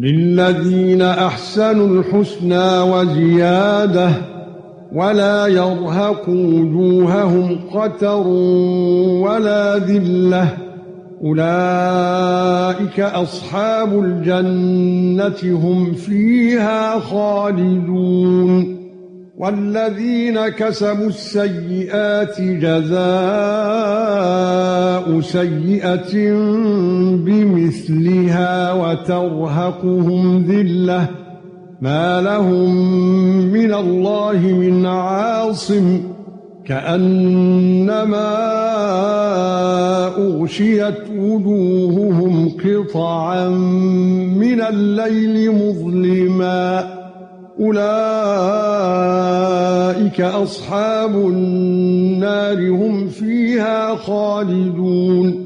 للذين أحسنوا الحسنى وزيادة ولا يرهق وجوههم قتر ولا ذلة. أولئك أصحاب الجنة هم فيها خالدون. والذين كسبوا السيئات جزاء سيئة بمثلها وترهقهم ذلة ما لهم من الله من عاصم كأنما أغشيت وجوههم قطعا من الليل مظلما أولئك أصحاب النار هم فيها خالدون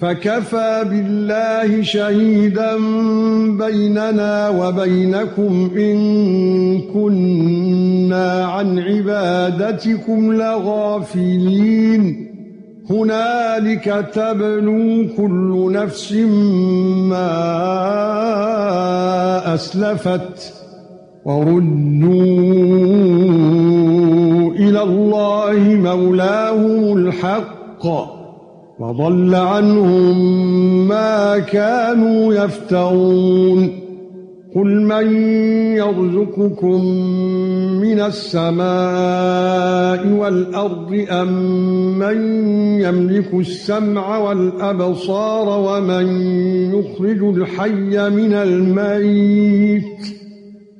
فَكَفَى بِاللَّهِ شَهِيدًا بَيْنَنَا وَبَيْنَكُمْ إِن كُنَّا عَن عِبَادَتِكُمْ لَغَافِلِينَ. هُنَالِكَ تَبْلُو كُلُّ نَفْسٍ مَا أَسْلَفَتْ وَرُدُّوا إِلَى اللَّهِ مَوْلَاهُمُ الْحَقِّ. وَضَلَّ عَنْهُمْ مَا كَانُوا يَفْتَرُونَ. قُلْ مَن يَرْزُقُكُم مِّنَ السَّمَاءِ وَالْأَرْضِ أَمَّن من يَمْلِكُ السَّمْعَ وَالْأَبْصَارَ وَمَن يُخْرِجُ الْحَيَّ مِنَ الْمَيِّتِ؟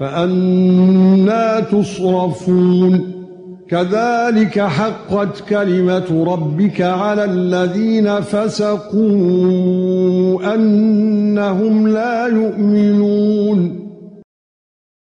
فَأَنَّى تُصْرَفُونَ كَذَلِكَ حَقَّتْ كَلِمَةُ رَبِّكَ عَلَى الَّذِينَ فَسَقُوا أَنَّهُمْ لَا يُؤْمِنُونَ